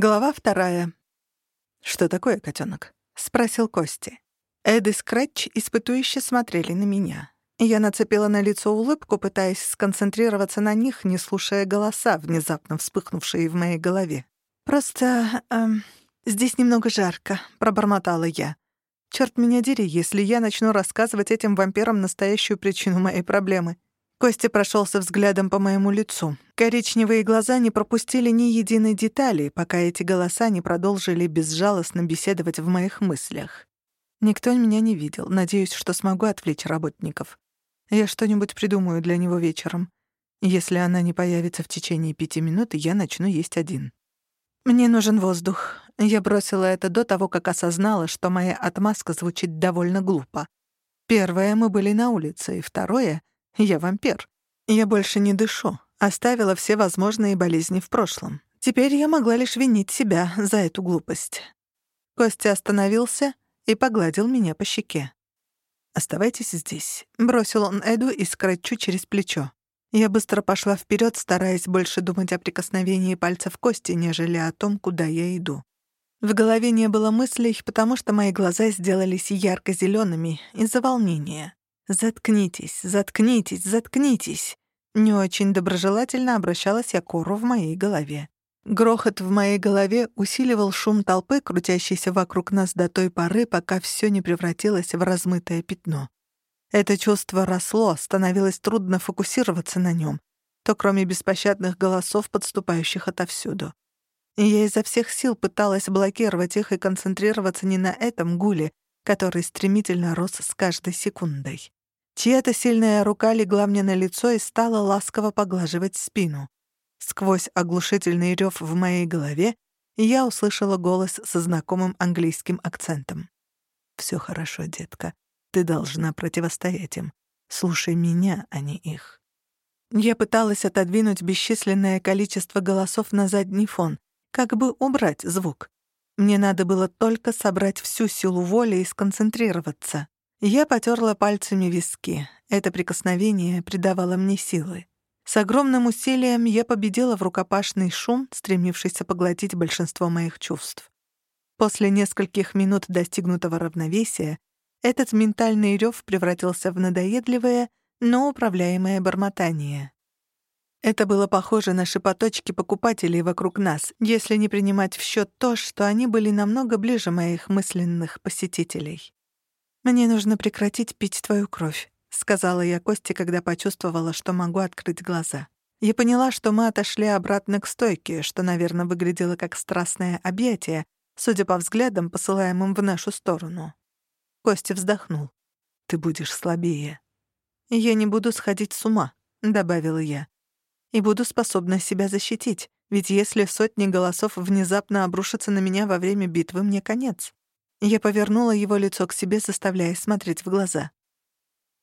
Глава вторая. «Что такое, котенок? спросил Кости. Эд и Скретч испытующе смотрели на меня. Я нацепила на лицо улыбку, пытаясь сконцентрироваться на них, не слушая голоса, внезапно вспыхнувшие в моей голове. «Просто... Эм, здесь немного жарко», — пробормотала я. «Чёрт меня дери, если я начну рассказывать этим вампирам настоящую причину моей проблемы». Костя прошелся взглядом по моему лицу. Коричневые глаза не пропустили ни единой детали, пока эти голоса не продолжили безжалостно беседовать в моих мыслях. Никто меня не видел. Надеюсь, что смогу отвлечь работников. Я что-нибудь придумаю для него вечером. Если она не появится в течение пяти минут, я начну есть один. Мне нужен воздух. Я бросила это до того, как осознала, что моя отмазка звучит довольно глупо. Первое, мы были на улице, и второе — я вампир. Я больше не дышу. Оставила все возможные болезни в прошлом. Теперь я могла лишь винить себя за эту глупость. Костя остановился и погладил меня по щеке. «Оставайтесь здесь», — бросил он Эду и скрытчу через плечо. Я быстро пошла вперед, стараясь больше думать о прикосновении пальцев Кости, нежели о том, куда я иду. В голове не было мыслей, потому что мои глаза сделались ярко зелеными из-за волнения. «Заткнитесь, заткнитесь, заткнитесь!» Не очень доброжелательно обращалась я к Кору в моей голове. Грохот в моей голове усиливал шум толпы, крутящейся вокруг нас до той поры, пока все не превратилось в размытое пятно. Это чувство росло, становилось трудно фокусироваться на нем, то кроме беспощадных голосов, подступающих отовсюду. И я изо всех сил пыталась блокировать их и концентрироваться не на этом гуле, который стремительно рос с каждой секундой. Чья-то сильная рука легла мне на лицо и стала ласково поглаживать спину. Сквозь оглушительный рев в моей голове я услышала голос со знакомым английским акцентом. «Всё хорошо, детка. Ты должна противостоять им. Слушай меня, а не их». Я пыталась отодвинуть бесчисленное количество голосов на задний фон, как бы убрать звук. Мне надо было только собрать всю силу воли и сконцентрироваться. Я потерла пальцами виски. Это прикосновение придавало мне силы. С огромным усилием я победила в рукопашный шум, стремившийся поглотить большинство моих чувств. После нескольких минут достигнутого равновесия этот ментальный рев превратился в надоедливое, но управляемое бормотание. Это было похоже на шепоточки покупателей вокруг нас, если не принимать в счет то, что они были намного ближе моих мысленных посетителей. «Мне нужно прекратить пить твою кровь», — сказала я Косте, когда почувствовала, что могу открыть глаза. Я поняла, что мы отошли обратно к стойке, что, наверное, выглядело как страстное объятие, судя по взглядам, посылаемым в нашу сторону. Костя вздохнул. «Ты будешь слабее». «Я не буду сходить с ума», — добавила я. «И буду способна себя защитить, ведь если сотни голосов внезапно обрушатся на меня во время битвы, мне конец». Я повернула его лицо к себе, заставляя смотреть в глаза.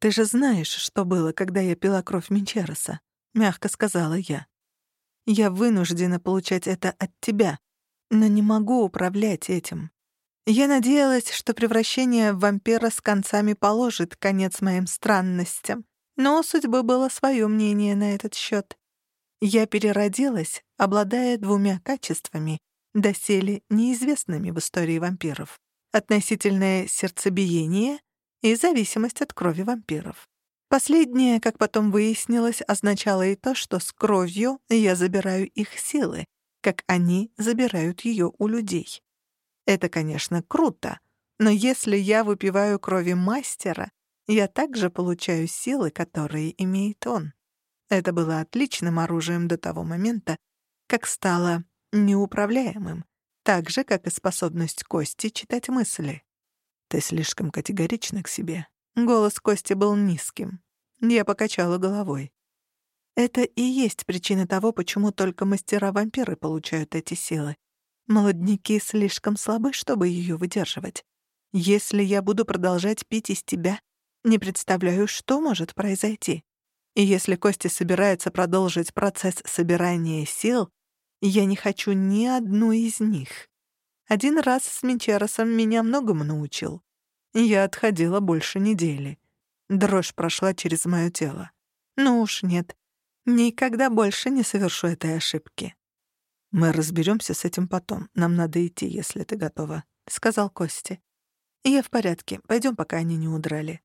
«Ты же знаешь, что было, когда я пила кровь Минчероса», — мягко сказала я. «Я вынуждена получать это от тебя, но не могу управлять этим. Я надеялась, что превращение в вампира с концами положит конец моим странностям, но у судьбы было свое мнение на этот счет. Я переродилась, обладая двумя качествами, доселе неизвестными в истории вампиров относительное сердцебиение и зависимость от крови вампиров. Последнее, как потом выяснилось, означало и то, что с кровью я забираю их силы, как они забирают ее у людей. Это, конечно, круто, но если я выпиваю крови мастера, я также получаю силы, которые имеет он. Это было отличным оружием до того момента, как стало неуправляемым так же, как и способность Кости читать мысли. «Ты слишком категорична к себе». Голос Кости был низким. Я покачала головой. Это и есть причина того, почему только мастера-вампиры получают эти силы. Молодняки слишком слабы, чтобы ее выдерживать. Если я буду продолжать пить из тебя, не представляю, что может произойти. И если Кости собирается продолжить процесс собирания сил, я не хочу ни одну из них. Один раз с Менчеросом меня многому научил. Я отходила больше недели. Дрожь прошла через мое тело. Ну уж нет, никогда больше не совершу этой ошибки. «Мы разберемся с этим потом. Нам надо идти, если ты готова», — сказал Кости. «Я в порядке. Пойдем, пока они не удрали».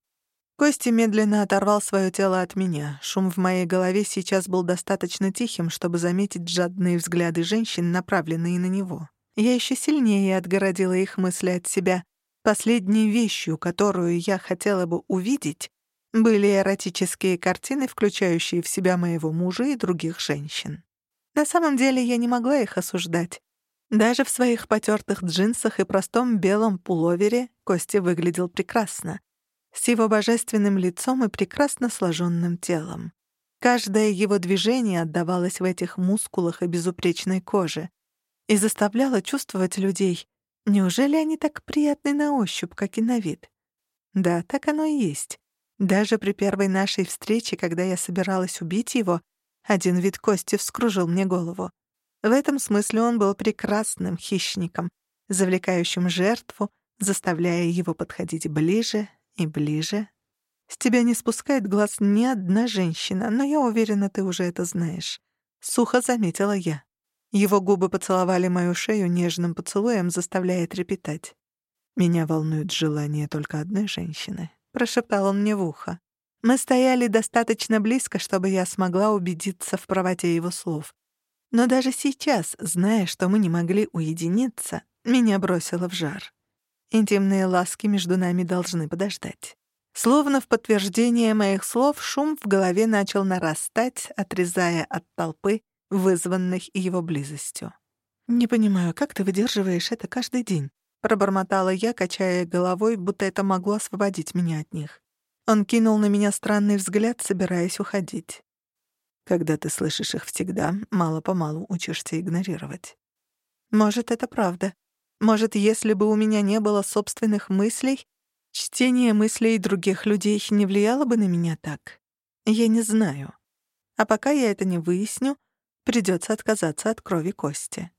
Кости медленно оторвал свое тело от меня. Шум в моей голове сейчас был достаточно тихим, чтобы заметить жадные взгляды женщин, направленные на него. Я еще сильнее отгородила их мысли от себя. Последней вещью, которую я хотела бы увидеть, были эротические картины, включающие в себя моего мужа и других женщин. На самом деле я не могла их осуждать. Даже в своих потертых джинсах и простом белом пуловере Костя выглядел прекрасно. С его божественным лицом и прекрасно сложенным телом. Каждое его движение отдавалось в этих мускулах и безупречной коже и заставляло чувствовать людей. Неужели они так приятны на ощупь, как и на вид? Да, так оно и есть. Даже при первой нашей встрече, когда я собиралась убить его, один вид кости вскружил мне голову. В этом смысле он был прекрасным хищником, завлекающим жертву, заставляя его подходить ближе и ближе. С тебя не спускает глаз ни одна женщина, но я уверена, ты уже это знаешь. Сухо заметила я. Его губы поцеловали мою шею нежным поцелуем, заставляя трепетать. Меня волнует желание только одной женщины, прошептал он мне в ухо. Мы стояли достаточно близко, чтобы я смогла убедиться в правоте его слов. Но даже сейчас, зная, что мы не могли уединиться, меня бросило в жар. Интимные ласки между нами должны подождать. Словно в подтверждение моих слов шум в голове начал нарастать, отрезая от толпы, вызванных его близостью. «Не понимаю, как ты выдерживаешь это каждый день?» — пробормотала я, качая головой, будто это могло освободить меня от них. Он кинул на меня странный взгляд, собираясь уходить. Когда ты слышишь их всегда, мало-помалу учишься игнорировать. Может, это правда. Может, если бы у меня не было собственных мыслей, чтение мыслей других людей не влияло бы на меня так. Я не знаю. А пока я это не выясню, придется отказаться от крови кости.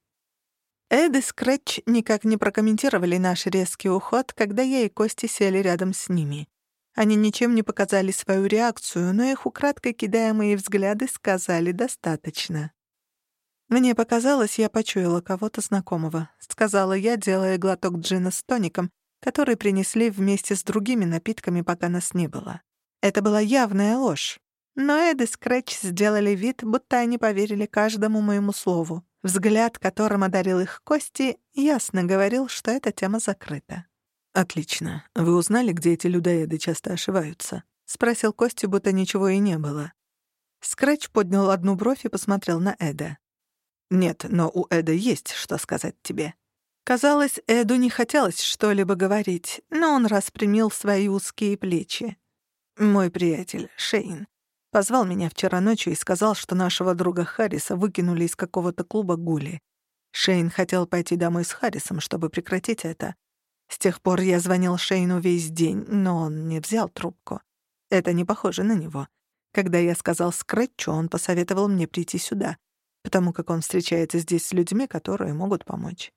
Эд и Скретч никак не прокомментировали наш резкий уход, когда я и Кости сели рядом с ними. Они ничем не показали свою реакцию, но их украдкой кидаемые взгляды сказали достаточно. «Мне показалось, я почуяла кого-то знакомого», — сказала я, делая глоток джина с тоником, который принесли вместе с другими напитками, пока нас не было. Это была явная ложь. Но Эд и Скретч сделали вид, будто они поверили каждому моему слову. Взгляд, которым одарил их Кости, ясно говорил, что эта тема закрыта. «Отлично. Вы узнали, где эти людоеды часто ошиваются?» — спросил Костю, будто ничего и не было. Скрэч поднял одну бровь и посмотрел на Эда. «Нет, но у Эда есть что сказать тебе». Казалось, Эду не хотелось что-либо говорить, но он распрямил свои узкие плечи. «Мой приятель, Шейн, позвал меня вчера ночью и сказал, что нашего друга Харриса выкинули из какого-то клуба гули. Шейн хотел пойти домой с Харрисом, чтобы прекратить это, с тех пор я звонил Шейну весь день, но он не взял трубку. Это не похоже на него. Когда я сказал Скретчу, он посоветовал мне прийти сюда, потому как он встречается здесь с людьми, которые могут помочь.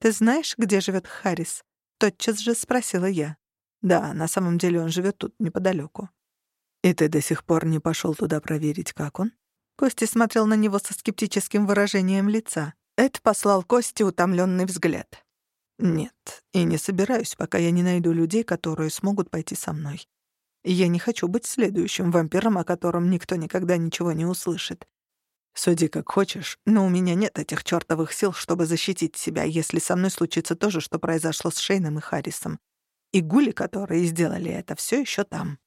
«Ты знаешь, где живет Харрис?» — тотчас же спросила я. «Да, на самом деле он живет тут, неподалеку. «И ты до сих пор не пошел туда проверить, как он?» Костя смотрел на него со скептическим выражением лица. Эд послал Косте утомленный взгляд. Нет, и не собираюсь, пока я не найду людей, которые смогут пойти со мной. Я не хочу быть следующим вампиром, о котором никто никогда ничего не услышит. Суди как хочешь, но у меня нет этих чёртовых сил, чтобы защитить себя, если со мной случится то же, что произошло с Шейном и Харрисом. И гули, которые сделали это, всё ещё там.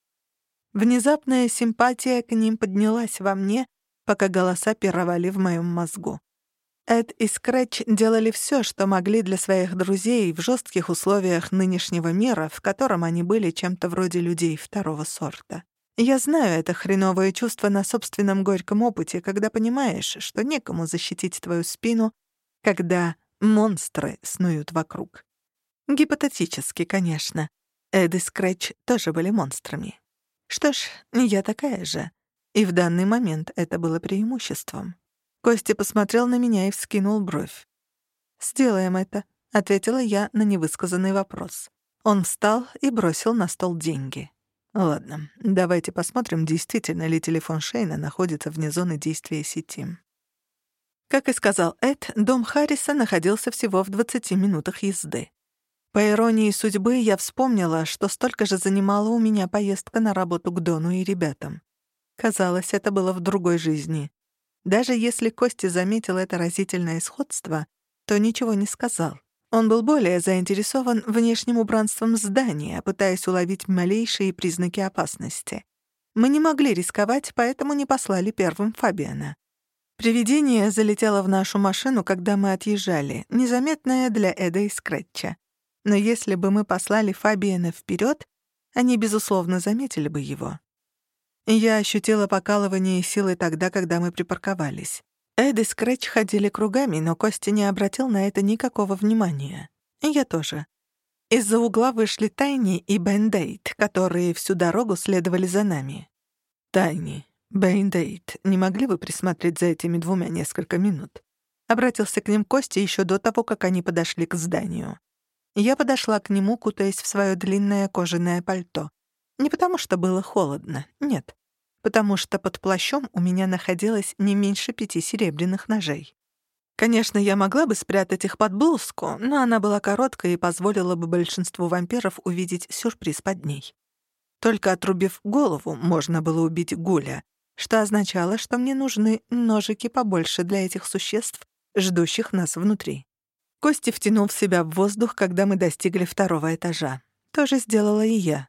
Внезапная симпатия к ним поднялась во мне, пока голоса пировали в моём мозгу. Эд и Скретч делали все, что могли для своих друзей в жестких условиях нынешнего мира, в котором они были чем-то вроде людей второго сорта. Я знаю это хреновое чувство на собственном горьком опыте, когда понимаешь, что некому защитить твою спину, когда монстры снуют вокруг. Гипотетически, конечно. Эд и Скретч тоже были монстрами. Что ж, я такая же. И в данный момент это было преимуществом. Костя посмотрел на меня и вскинул бровь. «Сделаем это», — ответила я на невысказанный вопрос. Он встал и бросил на стол деньги. «Ладно, давайте посмотрим, действительно ли телефон Шейна находится вне зоны действия сети». Как и сказал Эд, дом Харриса находился всего в 20 минутах езды. По иронии судьбы, я вспомнила, что столько же занимала у меня поездка на работу к Дону и ребятам. Казалось, это было в другой жизни. Даже если Костя заметил это разительное сходство, то ничего не сказал. Он был более заинтересован внешним убранством здания, пытаясь уловить малейшие признаки опасности. Мы не могли рисковать, поэтому не послали первым Фабиана. Привидение залетело в нашу машину, когда мы отъезжали, незаметное для Эда и Скретча. Но если бы мы послали Фабиана вперед, они, безусловно, заметили бы его. Я ощутила покалывание силы тогда, когда мы припарковались. Эд и Скретч ходили кругами, но Костя не обратил на это никакого внимания. Я тоже. Из-за угла вышли Тайни и Бендейт, которые всю дорогу следовали за нами. «Тайни, Бендейт, не могли бы присмотреть за этими двумя несколько минут?» Обратился к ним Костя еще до того, как они подошли к зданию. Я подошла к нему, кутаясь в свое длинное кожаное пальто. Не потому что было холодно, нет потому что под плащом у меня находилось не меньше пяти серебряных ножей. Конечно, я могла бы спрятать их под блузку, но она была короткой и позволила бы большинству вампиров увидеть сюрприз под ней. Только отрубив голову, можно было убить Гуля, что означало, что мне нужны ножики побольше для этих существ, ждущих нас внутри. Кости втянул в себя в воздух, когда мы достигли второго этажа. То же сделала и я.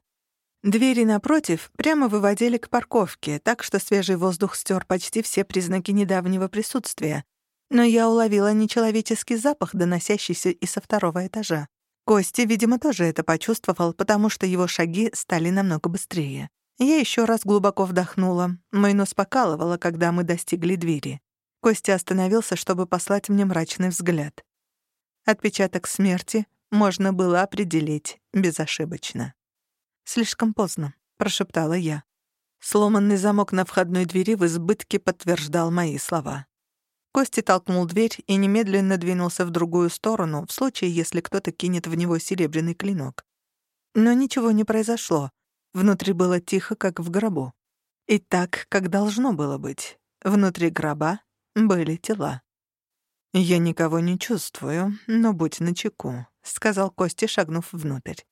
Двери напротив прямо выводили к парковке, так что свежий воздух стер почти все признаки недавнего присутствия. Но я уловила нечеловеческий запах, доносящийся и со второго этажа. Кости, видимо, тоже это почувствовал, потому что его шаги стали намного быстрее. Я еще раз глубоко вдохнула. Мой нос покалывало, когда мы достигли двери. Костя остановился, чтобы послать мне мрачный взгляд. Отпечаток смерти можно было определить безошибочно. «Слишком поздно», — прошептала я. Сломанный замок на входной двери в избытке подтверждал мои слова. Кости толкнул дверь и немедленно двинулся в другую сторону, в случае, если кто-то кинет в него серебряный клинок. Но ничего не произошло. Внутри было тихо, как в гробу. И так, как должно было быть. Внутри гроба были тела. «Я никого не чувствую, но будь начеку», — сказал Кости, шагнув внутрь.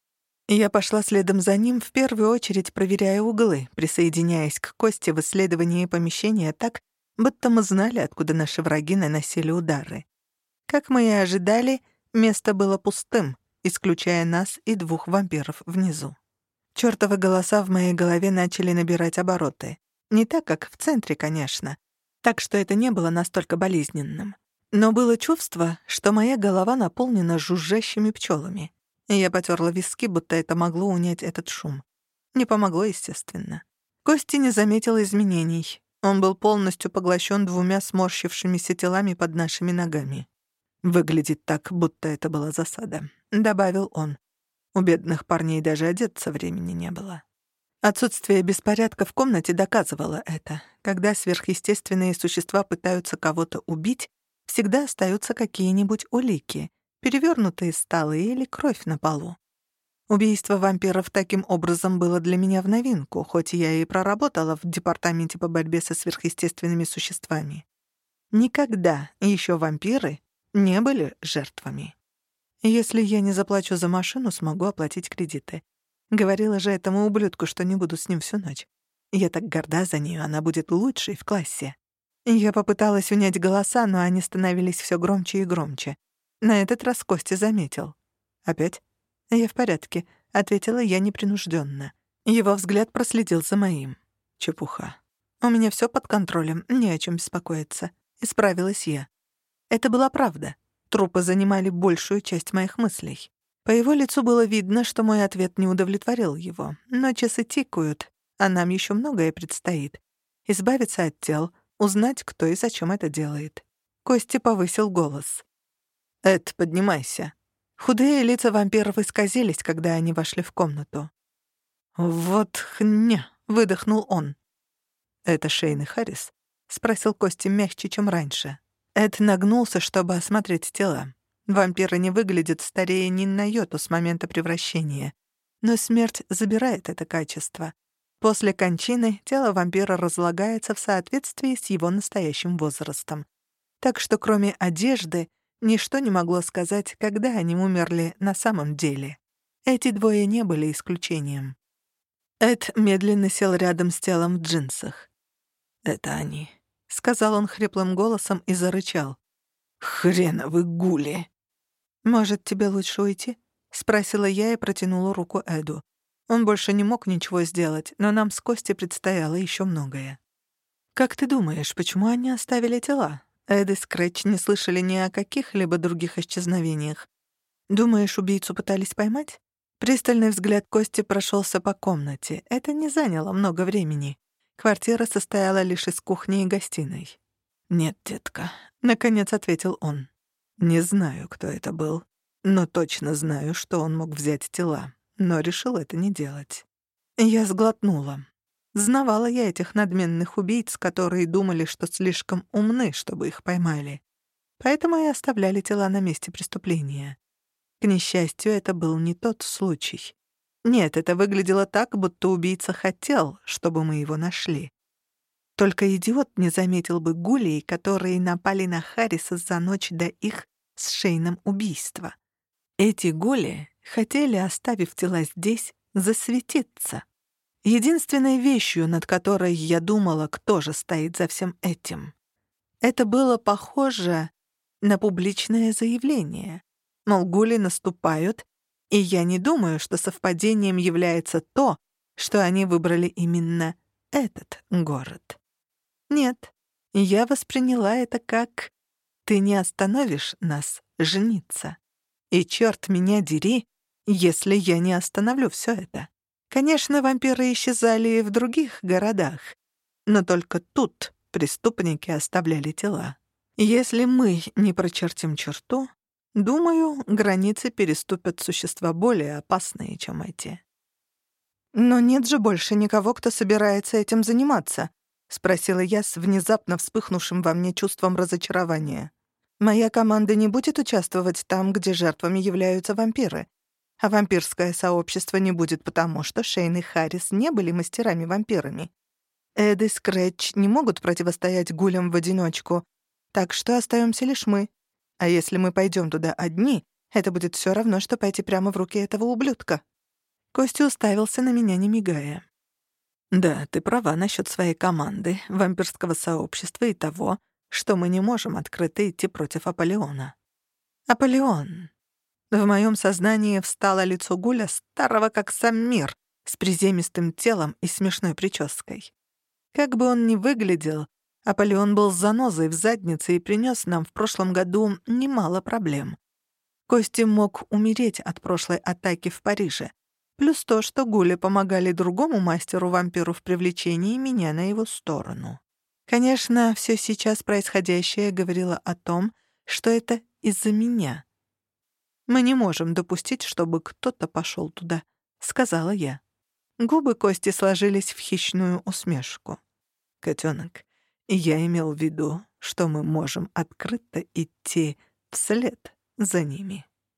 Я пошла следом за ним, в первую очередь проверяя углы, присоединяясь к Косте в исследовании помещения так, будто мы знали, откуда наши враги наносили удары. Как мы и ожидали, место было пустым, исключая нас и двух вампиров внизу. Чёртовы голоса в моей голове начали набирать обороты. Не так, как в центре, конечно. Так что это не было настолько болезненным. Но было чувство, что моя голова наполнена жужжащими пчелами. Я потерла виски, будто это могло унять этот шум. Не помогло, естественно. Кости не заметил изменений. Он был полностью поглощен двумя сморщившимися телами под нашими ногами. «Выглядит так, будто это была засада», — добавил он. У бедных парней даже одеться времени не было. Отсутствие беспорядка в комнате доказывало это. Когда сверхъестественные существа пытаются кого-то убить, всегда остаются какие-нибудь улики, перевернутые столы или кровь на полу. Убийство вампиров таким образом было для меня в новинку, хоть я и проработала в департаменте по борьбе со сверхъестественными существами. Никогда еще вампиры не были жертвами. Если я не заплачу за машину, смогу оплатить кредиты. Говорила же этому ублюдку, что не буду с ним всю ночь. Я так горда за нее, она будет лучшей в классе. Я попыталась унять голоса, но они становились все громче и громче. На этот раз Костя заметил. «Опять?» «Я в порядке», — ответила я непринужденно. Его взгляд проследил за моим. Чепуха. «У меня все под контролем, не о чем беспокоиться», — исправилась я. Это была правда. Трупы занимали большую часть моих мыслей. По его лицу было видно, что мой ответ не удовлетворил его. Но часы тикают, а нам еще многое предстоит. Избавиться от тел, узнать, кто и зачем это делает. Костя повысил голос. «Эд, поднимайся». Худые лица вампиров исказились, когда они вошли в комнату. «Вот хня!» — выдохнул он. «Это Шейн и Харрис?» — спросил Кости мягче, чем раньше. Эд нагнулся, чтобы осмотреть тела. Вампиры не выглядят старее ни на йоту с момента превращения. Но смерть забирает это качество. После кончины тело вампира разлагается в соответствии с его настоящим возрастом. Так что кроме одежды, ничто не могло сказать, когда они умерли на самом деле. Эти двое не были исключением. Эд медленно сел рядом с телом в джинсах. «Это они», — сказал он хриплым голосом и зарычал. «Хреновы гули!» «Может, тебе лучше уйти?» — спросила я и протянула руку Эду. Он больше не мог ничего сделать, но нам с Костей предстояло еще многое. «Как ты думаешь, почему они оставили тела?» Эд и Скретч не слышали ни о каких-либо других исчезновениях. «Думаешь, убийцу пытались поймать?» Пристальный взгляд Кости прошелся по комнате. Это не заняло много времени. Квартира состояла лишь из кухни и гостиной. «Нет, детка», — наконец ответил он. «Не знаю, кто это был, но точно знаю, что он мог взять тела, но решил это не делать». Я сглотнула. Знавала я этих надменных убийц, которые думали, что слишком умны, чтобы их поймали. Поэтому и оставляли тела на месте преступления. К несчастью, это был не тот случай. Нет, это выглядело так, будто убийца хотел, чтобы мы его нашли. Только идиот не заметил бы гулей, которые напали на Харриса за ночь до их с Шейном убийства. Эти гули хотели, оставив тела здесь, засветиться. Единственной вещью, над которой я думала, кто же стоит за всем этим. Это было похоже на публичное заявление. Мол, гули наступают, и я не думаю, что совпадением является то, что они выбрали именно этот город. Нет, я восприняла это как «ты не остановишь нас жениться». И черт меня дери, если я не остановлю все это. Конечно, вампиры исчезали и в других городах, но только тут преступники оставляли тела. Если мы не прочертим черту, Думаю, границы переступят существа более опасные, чем эти. «Но нет же больше никого, кто собирается этим заниматься», — спросила я с внезапно вспыхнувшим во мне чувством разочарования. «Моя команда не будет участвовать там, где жертвами являются вампиры. А вампирское сообщество не будет потому, что Шейн и Харрис не были мастерами-вампирами. Эд и Скретч не могут противостоять гулям в одиночку, так что остаемся лишь мы. А если мы пойдем туда одни, это будет все равно, что пойти прямо в руки этого ублюдка». Костя уставился на меня, не мигая. «Да, ты права насчет своей команды, вампирского сообщества и того, что мы не можем открыто идти против Аполеона». «Аполеон». В моем сознании встало лицо Гуля, старого как сам мир, с приземистым телом и смешной прической. Как бы он ни выглядел, Аполеон был занозой в заднице и принес нам в прошлом году немало проблем. Кости мог умереть от прошлой атаки в Париже. Плюс то, что Гули помогали другому мастеру-вампиру в привлечении меня на его сторону. Конечно, все сейчас происходящее говорило о том, что это из-за меня. «Мы не можем допустить, чтобы кто-то пошел туда», — сказала я. Губы Кости сложились в хищную усмешку. «Котенок, я имел в виду, что мы можем открыто идти вслед за ними.